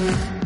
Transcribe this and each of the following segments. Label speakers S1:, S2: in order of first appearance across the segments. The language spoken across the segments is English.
S1: Mm-hmm.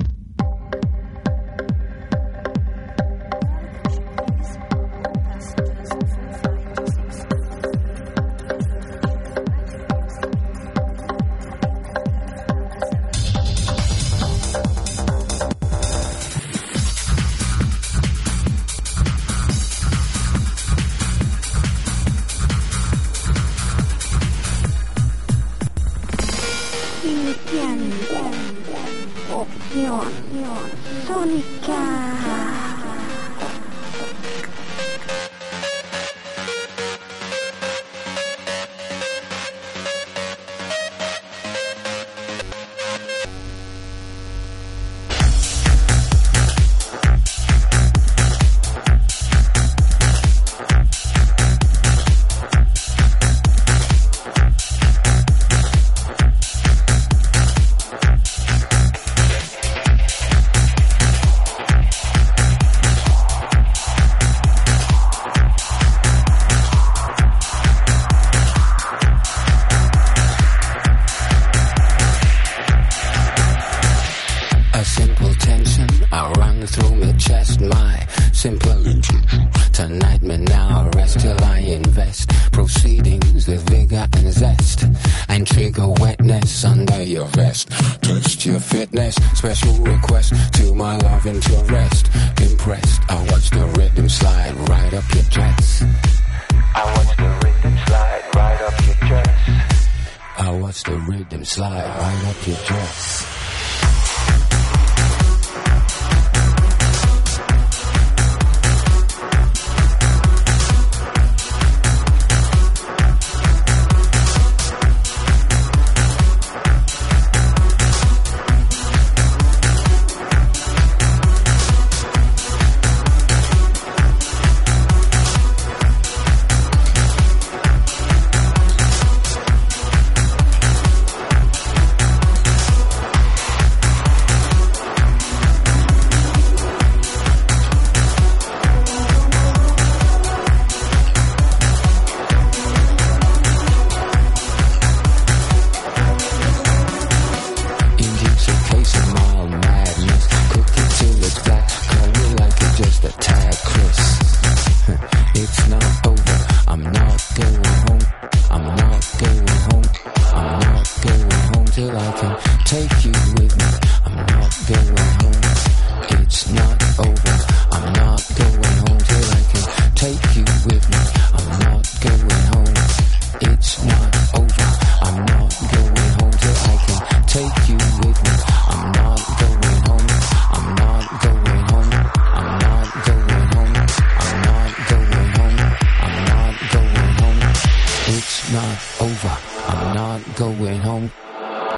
S2: up your dress. I watch the rhythm slide right up your dress. I watch the rhythm slide right up your dress. It's not over. I'm not going home.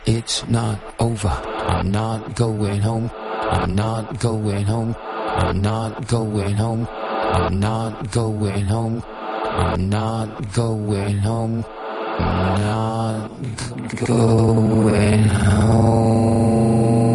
S2: It's not over. I'm not going home. I'm not going home. I'm not going home. I'm not going home. I'm not going home. I'm not going home.